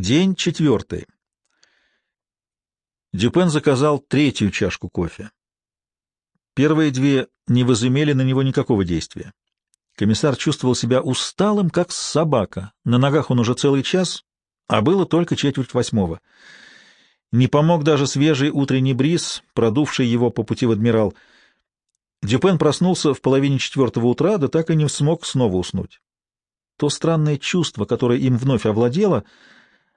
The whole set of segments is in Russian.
День четвертый. Дюпен заказал третью чашку кофе. Первые две не возымели на него никакого действия. Комиссар чувствовал себя усталым, как собака. На ногах он уже целый час, а было только четверть восьмого. Не помог даже свежий утренний бриз, продувший его по пути в адмирал. Дюпен проснулся в половине четвертого утра, да так и не смог снова уснуть. То странное чувство, которое им вновь овладело,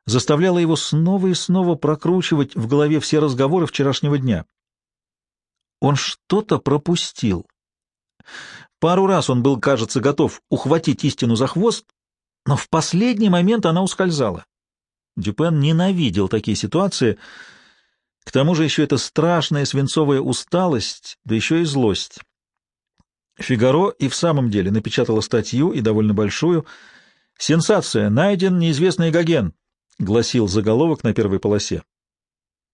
заставляло его снова и снова прокручивать в голове все разговоры вчерашнего дня. Он что-то пропустил. Пару раз он был, кажется, готов ухватить истину за хвост, но в последний момент она ускользала. Дюпен ненавидел такие ситуации. К тому же еще эта страшная свинцовая усталость, да еще и злость. «Фигаро» и в самом деле напечатала статью, и довольно большую. «Сенсация! Найден неизвестный Гоген», — гласил заголовок на первой полосе.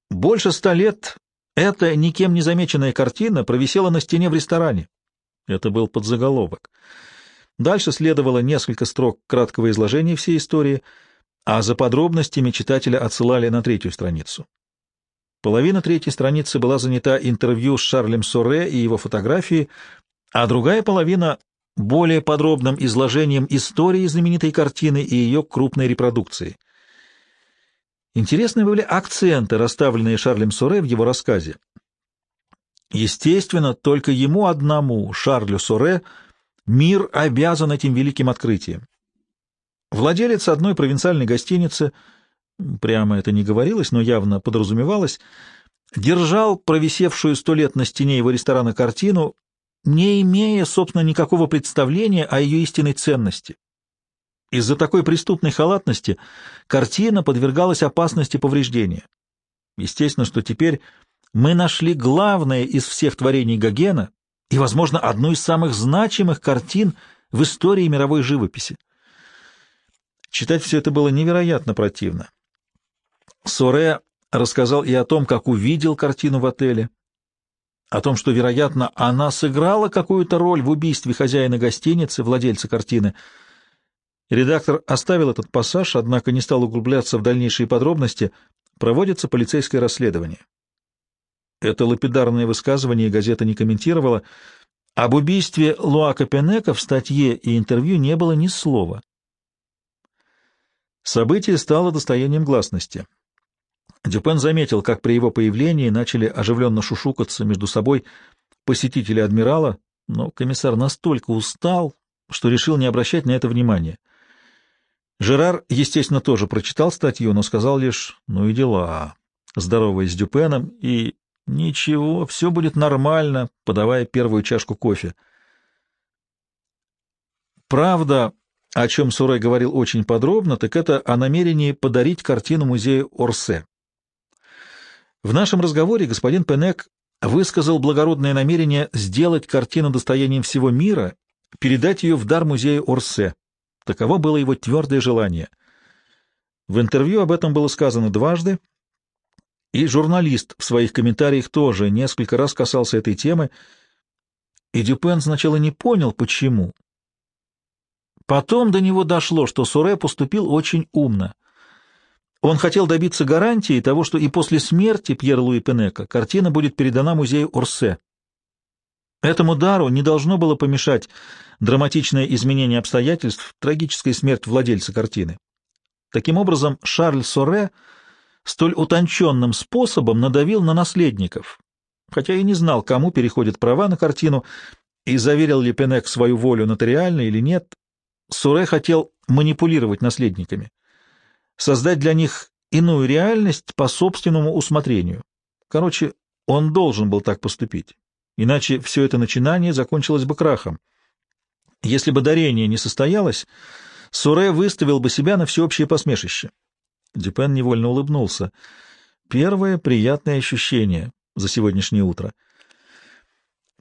Больше ста лет эта никем не замеченная картина провисела на стене в ресторане. Это был подзаголовок. Дальше следовало несколько строк краткого изложения всей истории, а за подробностями читателя отсылали на третью страницу. Половина третьей страницы была занята интервью с Шарлем Соре и его фотографией, а другая половина — более подробным изложением истории знаменитой картины и ее крупной репродукции. Интересны были акценты, расставленные Шарлем Соре в его рассказе. Естественно, только ему одному, Шарлю Соре, мир обязан этим великим открытием. Владелец одной провинциальной гостиницы, прямо это не говорилось, но явно подразумевалось, держал провисевшую сто лет на стене его ресторана картину, не имея, собственно, никакого представления о ее истинной ценности. Из-за такой преступной халатности картина подвергалась опасности повреждения. Естественно, что теперь мы нашли главное из всех творений Гогена и, возможно, одну из самых значимых картин в истории мировой живописи. Читать все это было невероятно противно. Соре рассказал и о том, как увидел картину в отеле, о том, что, вероятно, она сыграла какую-то роль в убийстве хозяина гостиницы, владельца картины. Редактор оставил этот пассаж, однако не стал углубляться в дальнейшие подробности. Проводится полицейское расследование. Это лапидарное высказывание газета не комментировала. Об убийстве Луака Пенека в статье и интервью не было ни слова. Событие стало достоянием гласности. Дюпен заметил, как при его появлении начали оживленно шушукаться между собой посетители адмирала, но комиссар настолько устал, что решил не обращать на это внимания. Жерар, естественно, тоже прочитал статью, но сказал лишь «ну и дела», здороваясь с Дюпеном, и «ничего, все будет нормально», подавая первую чашку кофе. Правда, о чем Сурой говорил очень подробно, так это о намерении подарить картину музею Орсе. В нашем разговоре господин Пенек высказал благородное намерение сделать картину достоянием всего мира, передать ее в дар музею Орсе. Таково было его твердое желание. В интервью об этом было сказано дважды, и журналист в своих комментариях тоже несколько раз касался этой темы, и Дюпен сначала не понял, почему. Потом до него дошло, что Суре поступил очень умно — он хотел добиться гарантии того, что и после смерти Пьера Луи Пенека картина будет передана музею Орсе. Этому дару не должно было помешать драматичное изменение обстоятельств, трагическая смерть владельца картины. Таким образом, Шарль Соре столь утонченным способом надавил на наследников, хотя и не знал, кому переходят права на картину, и заверил ли Пенек свою волю нотариально или нет, Соре хотел манипулировать наследниками создать для них иную реальность по собственному усмотрению. Короче, он должен был так поступить, иначе все это начинание закончилось бы крахом. Если бы дарение не состоялось, Суре выставил бы себя на всеобщее посмешище. Дюпен невольно улыбнулся. Первое приятное ощущение за сегодняшнее утро.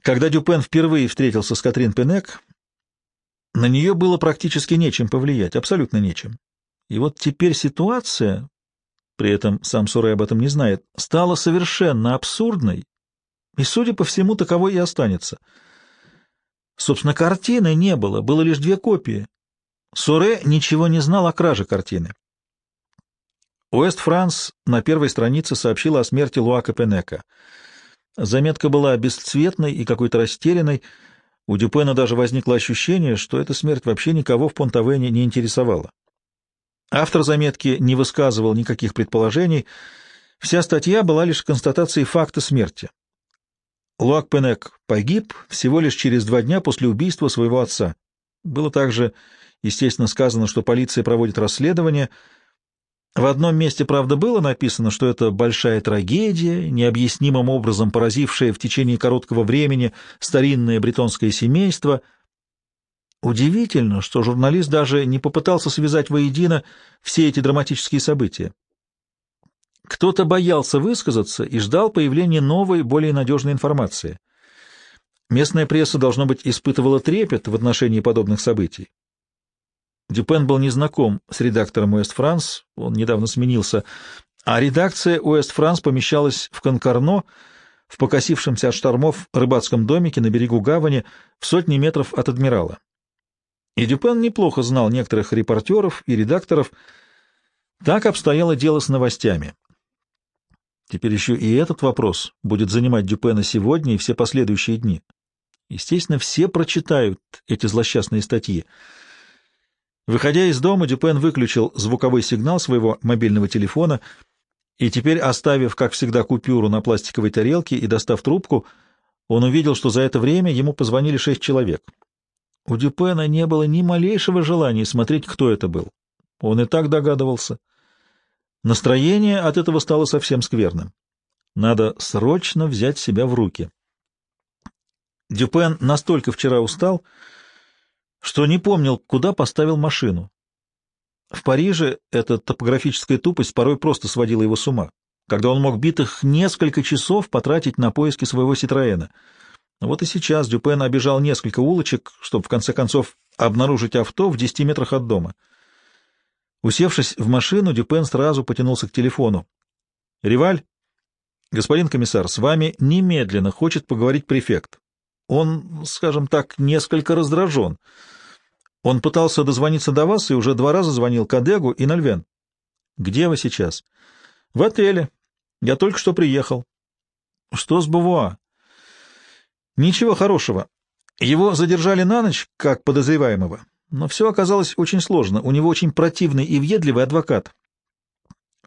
Когда Дюпен впервые встретился с Катрин Пенек, на нее было практически нечем повлиять, абсолютно нечем. И вот теперь ситуация, при этом сам Сурей об этом не знает, стала совершенно абсурдной, и, судя по всему, таковой и останется. Собственно, картины не было, было лишь две копии. Суре ничего не знал о краже картины. Уэст-Франс на первой странице сообщила о смерти Луака Пенека. Заметка была бесцветной и какой-то растерянной. У Дюпена даже возникло ощущение, что эта смерть вообще никого в Понтавене не интересовала. Автор заметки не высказывал никаких предположений. Вся статья была лишь констатацией факта смерти. Луак Пенек погиб всего лишь через два дня после убийства своего отца. Было также, естественно, сказано, что полиция проводит расследование. В одном месте, правда, было написано, что это большая трагедия, необъяснимым образом поразившая в течение короткого времени старинное бретонское семейство. Удивительно, что журналист даже не попытался связать воедино все эти драматические события. Кто-то боялся высказаться и ждал появления новой, более надежной информации. Местная пресса, должно быть, испытывала трепет в отношении подобных событий. Дюпен был незнаком с редактором Уэст Франс, он недавно сменился, а редакция Уэст Франс помещалась в Конкарно, в покосившемся от штормов рыбацком домике на берегу гавани в сотни метров от адмирала. И Дюпен неплохо знал некоторых репортеров и редакторов. Так обстояло дело с новостями. Теперь еще и этот вопрос будет занимать Дюпена сегодня и все последующие дни. Естественно, все прочитают эти злосчастные статьи. Выходя из дома, Дюпен выключил звуковой сигнал своего мобильного телефона и теперь, оставив, как всегда, купюру на пластиковой тарелке и достав трубку, он увидел, что за это время ему позвонили шесть человек. У Дюпена не было ни малейшего желания смотреть, кто это был. Он и так догадывался. Настроение от этого стало совсем скверным. Надо срочно взять себя в руки. Дюпен настолько вчера устал, что не помнил, куда поставил машину. В Париже эта топографическая тупость порой просто сводила его с ума, когда он мог битых несколько часов потратить на поиски своего Ситроэна. Вот и сейчас Дюпен обежал несколько улочек, чтобы в конце концов обнаружить авто в десяти метрах от дома — Усевшись в машину, Дюпен сразу потянулся к телефону. — Риваль? — Господин комиссар, с вами немедленно хочет поговорить префект. Он, скажем так, несколько раздражен. Он пытался дозвониться до вас и уже два раза звонил Кадегу и Нальвен. — Где вы сейчас? — В отеле. Я только что приехал. — Что с Бувуа? — Ничего хорошего. Его задержали на ночь, как подозреваемого. Но все оказалось очень сложно. У него очень противный и въедливый адвокат.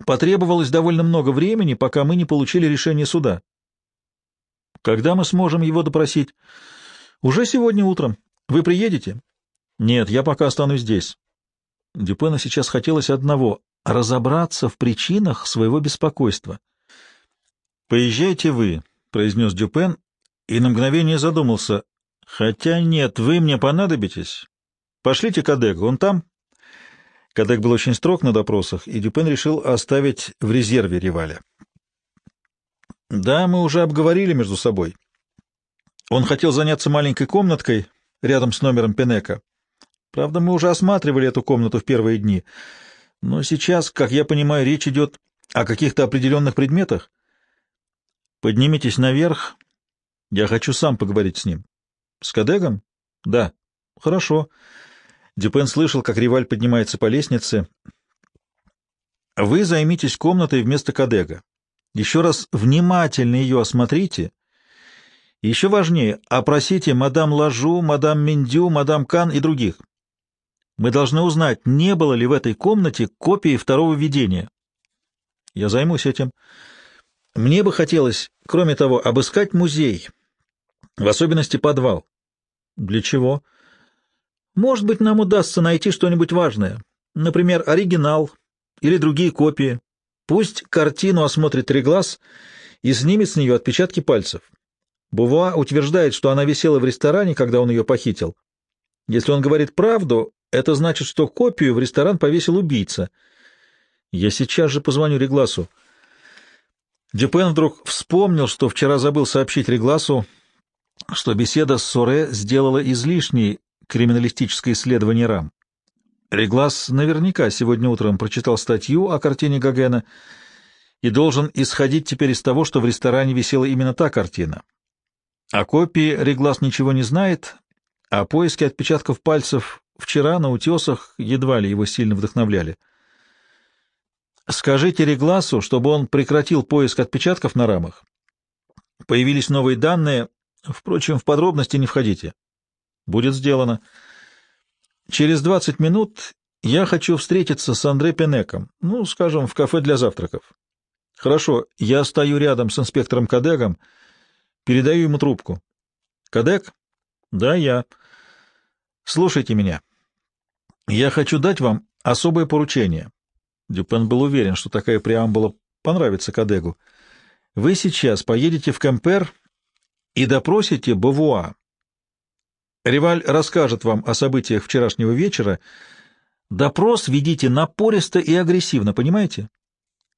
Потребовалось довольно много времени, пока мы не получили решение суда. Когда мы сможем его допросить? Уже сегодня утром. Вы приедете? Нет, я пока останусь здесь. Дюпену сейчас хотелось одного — разобраться в причинах своего беспокойства. «Поезжайте вы», — произнес Дюпен, и на мгновение задумался. «Хотя нет, вы мне понадобитесь. Пошлите Кадега, он там?» Кадек был очень строг на допросах, и Дюпен решил оставить в резерве Реваля. «Да, мы уже обговорили между собой. Он хотел заняться маленькой комнаткой рядом с номером Пенека. Правда, мы уже осматривали эту комнату в первые дни. Но сейчас, как я понимаю, речь идет о каких-то определенных предметах. Поднимитесь наверх. Я хочу сам поговорить с ним. С Кадегом? Да. Хорошо. Дюпен слышал, как Риваль поднимается по лестнице. «Вы займитесь комнатой вместо Кадега. Еще раз внимательно ее осмотрите. еще важнее, опросите мадам Лажу, мадам Миндю, мадам Кан и других. Мы должны узнать, не было ли в этой комнате копии второго видения. Я займусь этим. Мне бы хотелось, кроме того, обыскать музей, в особенности подвал. Для чего? — может быть, нам удастся найти что-нибудь важное, например, оригинал или другие копии. Пусть картину осмотрит Реглас и снимет с нее отпечатки пальцев. Бувуа утверждает, что она висела в ресторане, когда он ее похитил. Если он говорит правду, это значит, что копию в ресторан повесил убийца. Я сейчас же позвоню Регласу. Дюпен вдруг вспомнил, что вчера забыл сообщить Регласу, что беседа с Соре сделала излишней криминалистическое исследование РАМ. Реглас наверняка сегодня утром прочитал статью о картине Гогена и должен исходить теперь из того, что в ресторане висела именно та картина. О копии Реглас ничего не знает, а поиски отпечатков пальцев вчера на утесах едва ли его сильно вдохновляли. Скажите Регласу, чтобы он прекратил поиск отпечатков на рамах. Появились новые данные. Впрочем, в подробности не входите. Будет сделано. Через 20 минут я хочу встретиться с Андре Пенеком, ну, скажем, в кафе для завтраков. Хорошо, я стою рядом с инспектором Кадегом, передаю ему трубку. Кадек? Да, я. Слушайте меня. Я хочу дать вам особое поручение. Дюпен был уверен, что такая преамбула понравится Кадегу. Вы сейчас поедете в Кемпер и допросите Бавуа. Реваль расскажет вам о событиях вчерашнего вечера, Допрос ведите напористо и агрессивно, понимаете?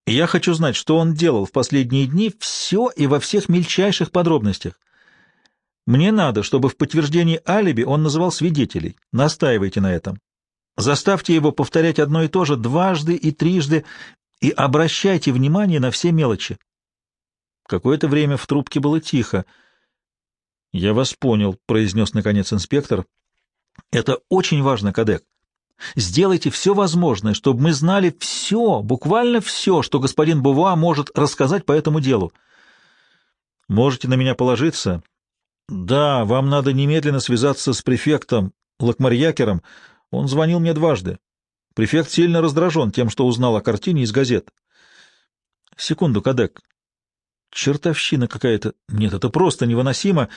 Я хочу знать, что он делал в последние дни, все и во всех мельчайших подробностях. Мне надо, чтобы в подтверждении алиби он называл свидетелей. Настаивайте на этом. Заставьте его повторять одно и то же дважды и трижды и обращайте внимание на все мелочи. Какое-то время в трубке было тихо. — Я вас понял, — произнес наконец инспектор. — Это очень важно, Кадек. Сделайте все возможное, чтобы мы знали все, буквально все, что господин Бувуа может рассказать по этому делу. Можете на меня положиться? Да, вам надо немедленно связаться с префектом Лакмарьякером. Он звонил мне дважды. Префект сильно раздражен тем, что узнал о картине из газет. Секунду, Кадек. Чертовщина какая-то. Нет, это просто невыносимо.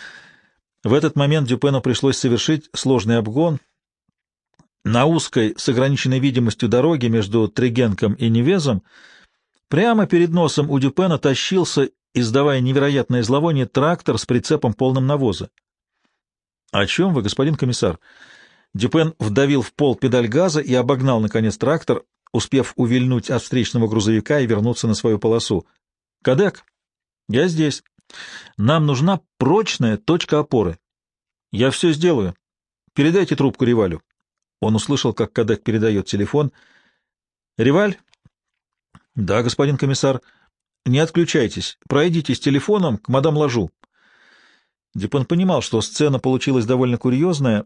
В этот момент Дюпену пришлось совершить сложный обгон — на узкой с ограниченной видимостью дороге между Тригенком и Невезом прямо перед носом у Дюпена тащился, издавая невероятное зловоние, трактор с прицепом полным навоза. — О чем вы, господин комиссар? Дюпен вдавил в пол педаль газа и обогнал, наконец, трактор, успев увильнуть от встречного грузовика и вернуться на свою полосу. — Кадек, я здесь. Нам нужна прочная точка опоры. Я все сделаю. Передайте трубку Ревалю. Он услышал, как Кадек передает телефон. «Реваль?» «Да, господин комиссар. Не отключайтесь. Пройдите с телефоном к мадам Ложу». Дюпон понимал, что сцена получилась довольно курьезная.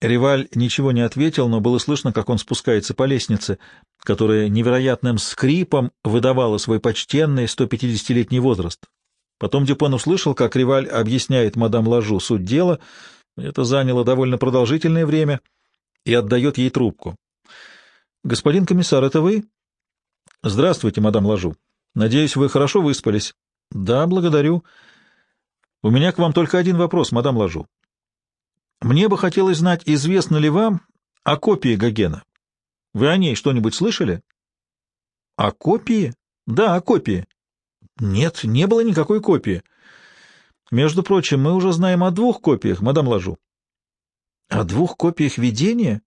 Реваль ничего не ответил, но было слышно, как он спускается по лестнице, которая невероятным скрипом выдавала свой почтенный 150-летний возраст. Потом Дюпон услышал, как Реваль объясняет мадам Ложу суть дела. Это заняло довольно продолжительное время — и отдает ей трубку. «Господин комиссар, это вы?» «Здравствуйте, мадам Ложу. Надеюсь, вы хорошо выспались?» «Да, благодарю. У меня к вам только один вопрос, мадам Ложу. Мне бы хотелось знать, известно ли вам о копии Гогена. Вы о ней что-нибудь слышали?» «О копии?» «Да, о копии». «Нет, не было никакой копии. Между прочим, мы уже знаем о двух копиях, мадам Ложу. О двух копиях видения?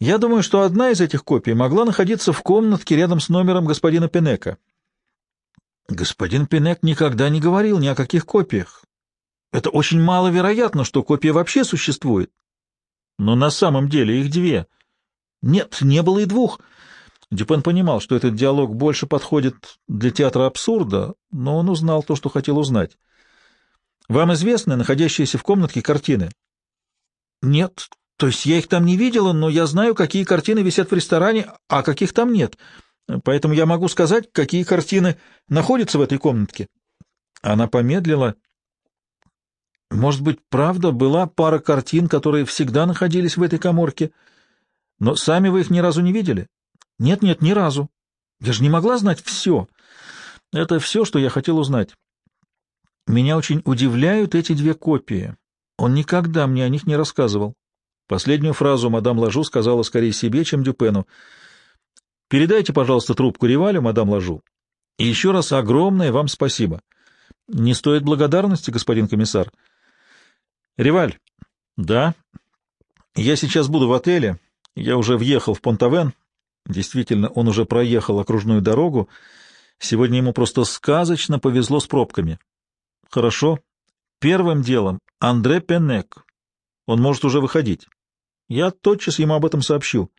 Я думаю, что одна из этих копий могла находиться в комнатке рядом с номером господина Пенека. Господин Пенек никогда не говорил ни о каких копиях. Это очень маловероятно, что копия вообще существует. Но на самом деле их две. Нет, не было и двух. Дюпен понимал, что этот диалог больше подходит для театра абсурда, но он узнал то, что хотел узнать. Вам известны находящиеся в комнатке картины? Нет, то есть я их там не видела, но я знаю, какие картины висят в ресторане, а каких там нет. Поэтому я могу сказать, какие картины находятся в этой комнатке. Она помедлила. Может быть, правда, была пара картин, которые всегда находились в этой коморке, но сами вы их ни разу не видели? Нет-нет, ни разу. Я же не могла знать все. Это все, что я хотел узнать. Меня очень удивляют эти две копии. Он никогда мне о них не рассказывал. Последнюю фразу мадам Лажу сказала скорее себе, чем Дюпену. «Передайте, пожалуйста, трубку Ревалю, мадам Лажу. И еще раз огромное вам спасибо. Не стоит благодарности, господин комиссар». «Реваль?» «Да». «Я сейчас буду в отеле. Я уже въехал в Понтавен. Действительно, он уже проехал окружную дорогу. Сегодня ему просто сказочно повезло с пробками». «Хорошо. Первым делом Андре Пенек. Он может уже выходить. Я тотчас ему об этом сообщу.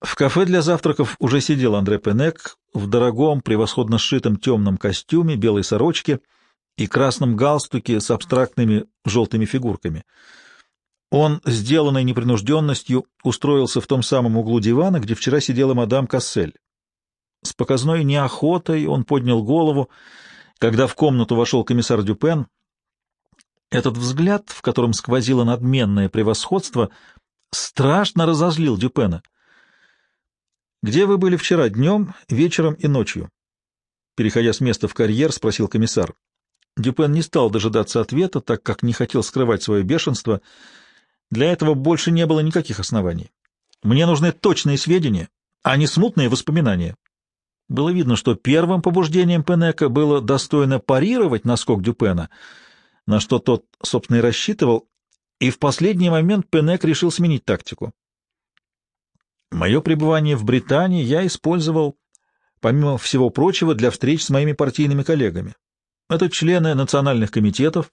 В кафе для завтраков уже сидел Андре Пенек в дорогом, превосходно сшитом темном костюме, белой сорочке и красном галстуке с абстрактными желтыми фигурками. Он, сделанной непринужденностью, устроился в том самом углу дивана, где вчера сидела мадам Кассель. С показной неохотой он поднял голову, когда в комнату вошел комиссар Дюпен. Этот взгляд, в котором сквозило надменное превосходство, страшно разозлил Дюпена. «Где вы были вчера днем, вечером и ночью?» Переходя с места в карьер, спросил комиссар. Дюпен не стал дожидаться ответа, так как не хотел скрывать свое бешенство. Для этого больше не было никаких оснований. Мне нужны точные сведения, а не смутные воспоминания. Было видно, что первым побуждением Пенека было достойно парировать наскок Дюпена, на что тот, собственно, и рассчитывал, и в последний момент Пенек решил сменить тактику. Мое пребывание в Британии я использовал, помимо всего прочего, для встреч с моими партийными коллегами. Это члены национальных комитетов,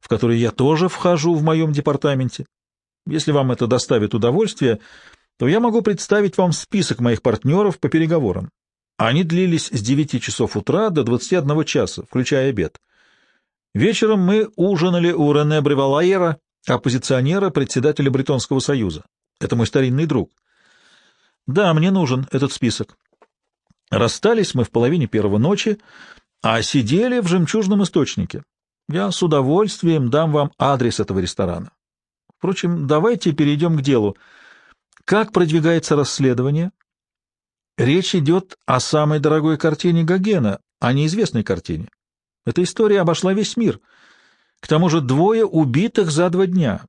в которые я тоже вхожу в моем департаменте. Если вам это доставит удовольствие, то я могу представить вам список моих партнеров по переговорам. Они длились с 9 часов утра до 21 часа, включая обед. Вечером мы ужинали у Рене Бревалайера, оппозиционера, председателя Бретонского союза. Это мой старинный друг. Да, мне нужен этот список. Расстались мы в половине первого ночи, а сидели в жемчужном источнике. Я с удовольствием дам вам адрес этого ресторана. Впрочем, давайте перейдем к делу. Как продвигается расследование? Речь идет о самой дорогой картине Гогена, а не известной картине. Эта история обошла весь мир. К тому же двое убитых за два дня.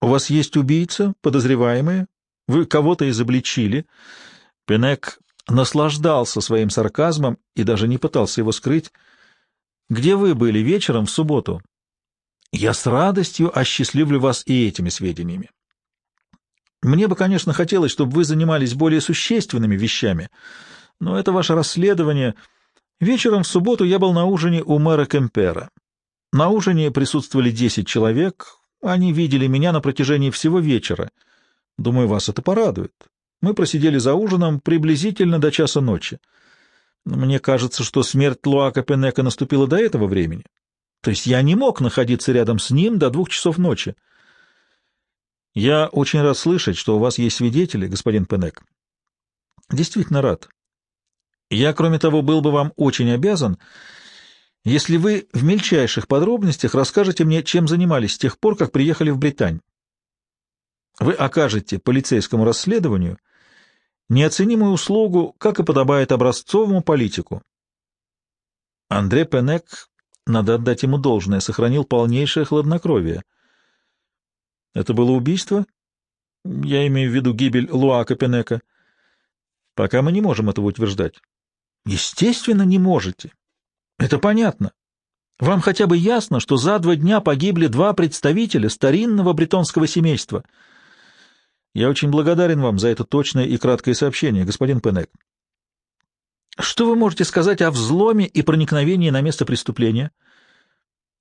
У вас есть убийца, подозреваемые? Вы кого-то изобличили? Пенек наслаждался своим сарказмом и даже не пытался его скрыть. «Где вы были вечером в субботу?» «Я с радостью осчастливлю вас и этими сведениями. Мне бы, конечно, хотелось, чтобы вы занимались более существенными вещами, но это ваше расследование. Вечером в субботу я был на ужине у мэра Кемпера. На ужине присутствовали десять человек, они видели меня на протяжении всего вечера. Думаю, вас это порадует. Мы просидели за ужином приблизительно до часа ночи. Мне кажется, что смерть Луака Пенека наступила до этого времени. То есть я не мог находиться рядом с ним до двух часов ночи. Я очень рад слышать, что у вас есть свидетели, господин Пенек. Действительно рад. Я, кроме того, был бы вам очень обязан, если вы в мельчайших подробностях расскажете мне, чем занимались с тех пор, как приехали в Британь. Вы окажете полицейскому расследованию — неоценимую услугу, как и подобает образцовому политику. Андре Пенек, надо отдать ему должное, сохранил полнейшее хладнокровие. Это было убийство? Я имею в виду гибель Луака Пенека. Пока мы не можем этого утверждать. Естественно, не можете. Это понятно. Вам хотя бы ясно, что за два дня погибли два представителя старинного бретонского семейства — я очень благодарен вам за это точное и краткое сообщение, господин Пенек. Что вы можете сказать о взломе и проникновении на место преступления?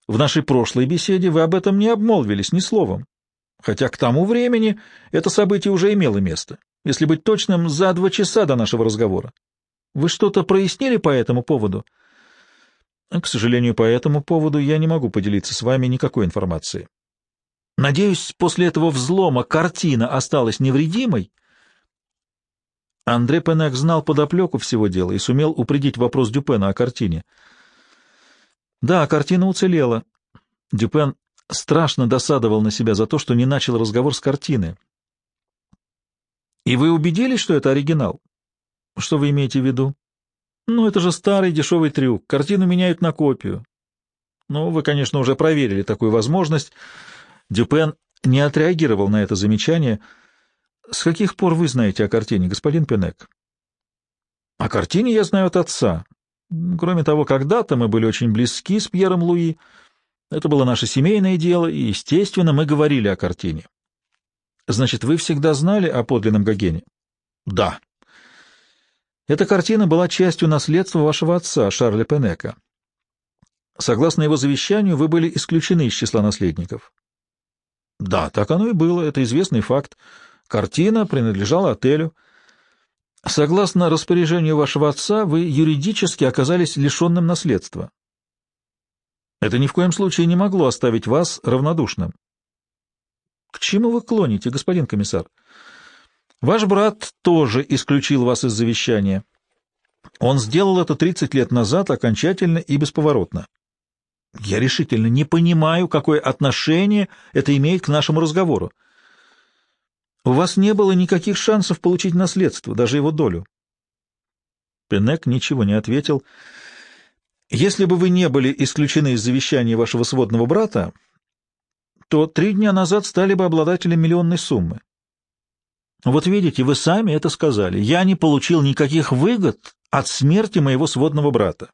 В нашей прошлой беседе вы об этом не обмолвились ни словом, хотя к тому времени это событие уже имело место, если быть точным, за два часа до нашего разговора. Вы что-то прояснили по этому поводу? К сожалению, по этому поводу я не могу поделиться с вами никакой информацией. Надеюсь, после этого взлома картина осталась невредимой. Андре Пенек знал подоплеку всего дела и сумел упредить вопрос Дюпена о картине. Да, картина уцелела. Дюпен страшно досадовал на себя за то, что не начал разговор с картины. И вы убедились, что это оригинал? Что вы имеете в виду? Ну, это же старый дешевый трюк. Картину меняют на копию. Ну, вы, конечно, уже проверили такую возможность. Дюпен не отреагировал на это замечание. «С каких пор вы знаете о картине, господин Пенек?» «О картине я знаю от отца. Кроме того, когда-то мы были очень близки с Пьером Луи. Это было наше семейное дело, и, естественно, мы говорили о картине». «Значит, вы всегда знали о подлинном Гогене?» «Да». Эта картина была частью наследства вашего отца, Шарля Пенека. Согласно его завещанию, вы были исключены из числа наследников. Да, так оно и было, это известный факт. Картина принадлежала отелю. Согласно распоряжению вашего отца, вы юридически оказались лишенным наследства. Это ни в коем случае не могло оставить вас равнодушным. К чему вы клоните, господин комиссар? Ваш брат тоже исключил вас из завещания. Он сделал это 30 лет назад окончательно и бесповоротно. Я решительно не понимаю, какое отношение это имеет к нашему разговору. У вас не было никаких шансов получить наследство, даже его долю. Пенек ничего не ответил. Если бы вы не были исключены из завещания вашего сводного брата, то три дня назад стали бы обладателем миллионной суммы. Вот видите, вы сами это сказали. Я не получил никаких выгод от смерти моего сводного брата.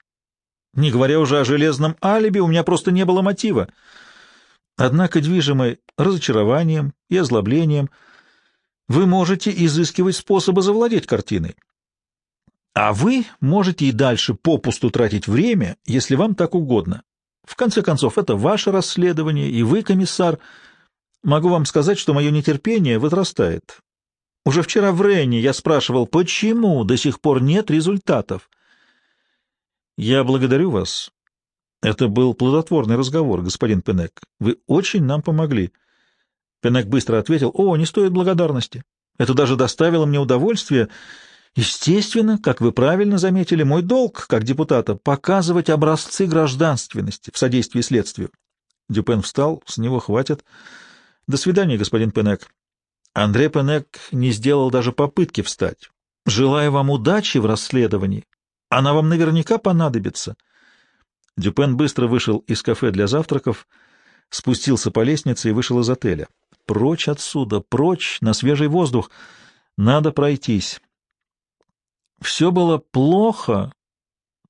Не говоря уже о железном алиби, у меня просто не было мотива. Однако, движимый разочарованием и озлоблением, вы можете изыскивать способы завладеть картиной. А вы можете и дальше попусту тратить время, если вам так угодно. В конце концов, это ваше расследование, и вы, комиссар. Могу вам сказать, что мое нетерпение возрастает. Уже вчера в Ренне я спрашивал, почему до сих пор нет результатов. Я благодарю вас. Это был плодотворный разговор, господин Пенек. Вы очень нам помогли. Пенек быстро ответил, о, не стоит благодарности. Это даже доставило мне удовольствие. Естественно, как вы правильно заметили, мой долг, как депутата, показывать образцы гражданственности в содействии следствию. Дюпен встал, с него хватит. До свидания, господин Пенек. Андрей Пенек не сделал даже попытки встать. «Желаю вам удачи в расследовании. Она вам наверняка понадобится». Дюпен быстро вышел из кафе для завтраков, спустился по лестнице и вышел из отеля. «Прочь отсюда, прочь, на свежий воздух. Надо пройтись». Все было плохо,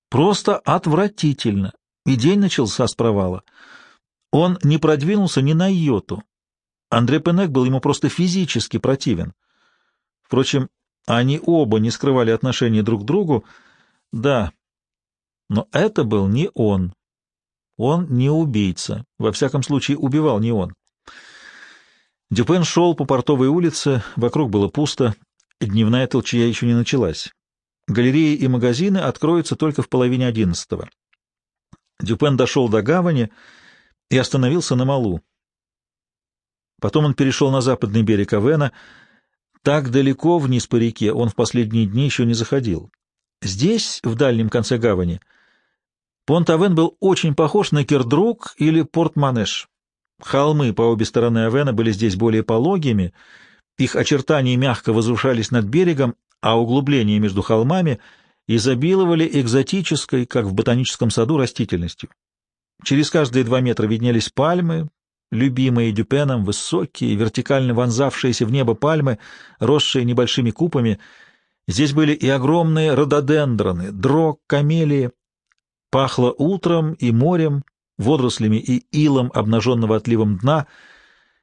просто отвратительно, и день начался с провала. Он не продвинулся ни на йоту. Андрей Пенек был ему просто физически противен. Впрочем, они оба не скрывали отношения друг к другу. Да, но это был не он. Он не убийца. Во всяком случае, убивал не он. Дюпен шел по портовой улице, вокруг было пусто, дневная толчья еще не началась. Галереи и магазины откроются только в половине одиннадцатого. Дюпен дошел до гавани и остановился на малу. Потом он перешел на западный берег Авена. Так далеко вниз по реке он в последние дни еще не заходил. Здесь, в дальнем конце гавани, Понт-Авен был очень похож на Кердрук или Порт-Манеш. Холмы по обе стороны Авена были здесь более пологими, их очертания мягко возвышались над берегом, а углубления между холмами изобиловали экзотической, как в ботаническом саду, растительностью. Через каждые два метра виднелись пальмы, любимые Дюпеном, высокие, вертикально вонзавшиеся в небо пальмы, росшие небольшими купами. Здесь были и огромные рододендроны, дрог, камелии. Пахло утром и морем, водорослями и илом обнаженного отливом дна.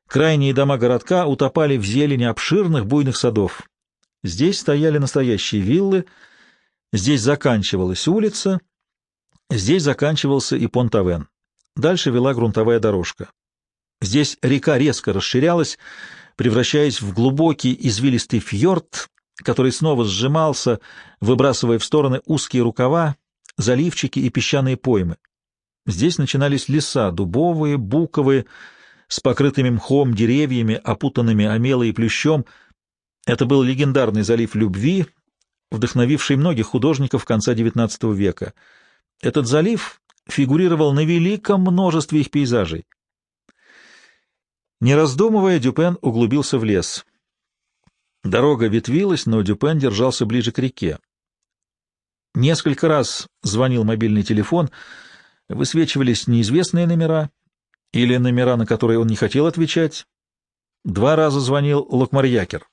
Крайние дома городка утопали в зелени обширных буйных садов. Здесь стояли настоящие виллы, здесь заканчивалась улица, здесь заканчивался и Понтавен. Дальше вела грунтовая дорожка. Здесь река резко расширялась, превращаясь в глубокий извилистый фьорд, который снова сжимался, выбрасывая в стороны узкие рукава, заливчики и песчаные поймы. Здесь начинались леса, дубовые, буковые, с покрытыми мхом деревьями, опутанными омелой и плющом. Это был легендарный залив любви, вдохновивший многих художников конца XIX века. Этот залив фигурировал на великом множестве их пейзажей. Не раздумывая, Дюпен углубился в лес. Дорога ветвилась, но Дюпен держался ближе к реке. Несколько раз звонил мобильный телефон, высвечивались неизвестные номера или номера, на которые он не хотел отвечать. Два раза звонил Локмарьякер.